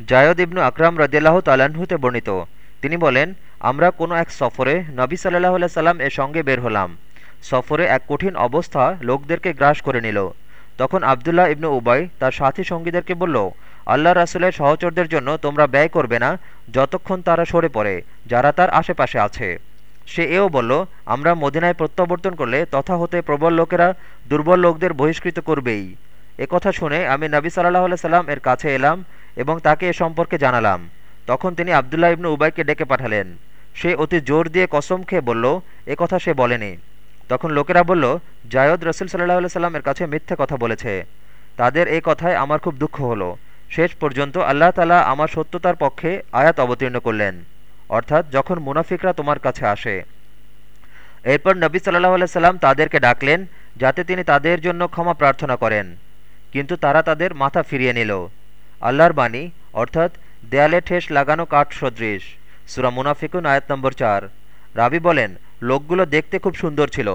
জায়দ ইবনু আকরাম রদিয়াল্লাহ তালাহুতে বর্ণিত। তিনি বলেন, আমরা কোনো এক সফরে নবী সাল্লাহ সাল্লাম এর সঙ্গে বের হলাম। সফরে এক কঠিন অবস্থা লোকদেরকে গ্রাস করে নিল। তখন আবদুল্লাহ ইবনু উবাই তার সাথী সঙ্গীদেরকে বলল, আল্লাহ রাসুলের সহচরদের জন্য তোমরা ব্যয় করবে না যতক্ষণ তারা সরে পড়ে, যারা তার আশেপাশে আছে। সে এও বলল, আমরা মদিনায় প্রত্যাবর্তন করলে তথা হতে প্রবল লোকেরা দুর্বল লোকদের বহিষ্কৃত করবেই। কথা শুনে আমি নবী সাল্লাহ সাল্লাম এর কাছে এলাম। এবং তাকে এ সম্পর্কে জানালাম। তখন তিনি আবদুল্লাহ ইবনু উবাইকে ডেকে পাঠালেন। সে অতি জোর দিয়ে কসম খেয়ে বলল, এ কথা সে বলেনি। তখন লোকেরা বলল, জায়দ রসুল সাল্লাহ সাল্লামের কাছে মিথ্যে কথা বলেছে। তাদের এই কথায় আমার খুব দুঃখ হলো। শেষ পর্যন্ত আল্লাহ তালা আমার সত্যতার পক্ষে আয়াত অবতীর্ণ করলেন। অর্থাৎ যখন মুনাফিকরা তোমার কাছে আসে। এরপর নবী সাল্লাহ সাল্লাম তাদেরকে ডাকলেন, যাতে তিনি তাদের জন্য ক্ষমা প্রার্থনা করেন। কিন্তু তারা তাদের মাথা ফিরিয়ে নিল। আল্লাহর বাণী, অর্থাৎ দেয়ালে ঠেস লাগানো কাঠ সদৃশ। সুরা মুনাফিকুন আয়াত নম্বর চার। রাবি বলেন, লোকগুলো দেখতে খুব সুন্দর ছিল।